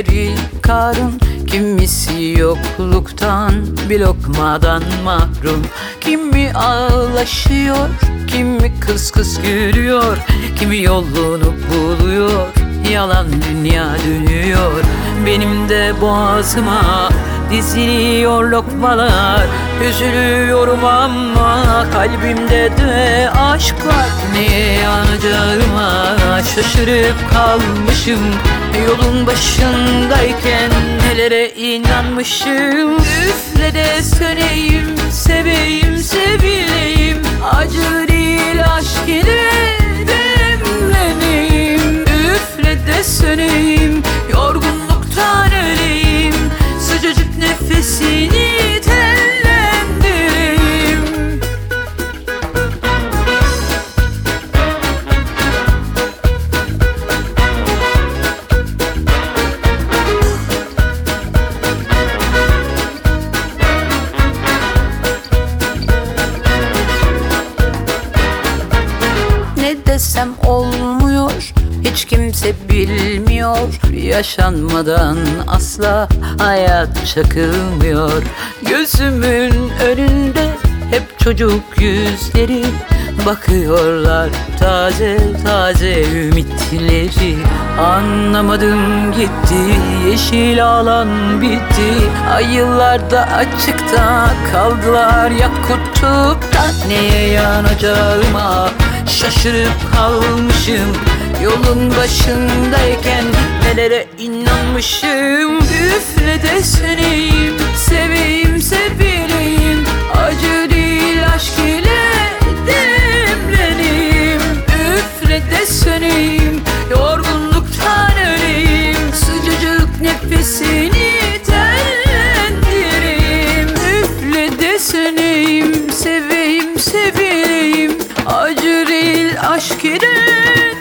Kimileri karın Kimisi yokluktan bir lokmadan mahrum. Kimi ağlaşıyor Kimi kıs kıs gülüyor. Kimi yolunu buluyor Yalan dünya dönüyor. Benim de boğazıma diziliyor lokmalar. Üzülüyorum ama kalbimde de aşk var. Neye yanacağıma şaşırıp kalmışım. Yolun başındayken nelere inanmışım? Üfle de söneyim, seveyim, sevileyim desem olmuyor Hiç kimse bilmiyor. Yaşanmadan asla hayat çakılmıyor. Gözümün önünde hep çocuk yüzleri Bakıyorlar. Taze taze ümitleri. Anlamadım gitti yeşil alan bitti. Ay yıllarda açıkta kaldılar ya kutupta Neye yanacağıma şaşırıp kalmışım. Yolun başındayken nelere inanmışım. Üfle de seveyim, aşk ile